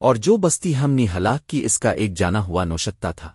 اور جو بستی ہم نے ہلاک کی اس کا ایک جانا ہوا نوشتہ تھا۔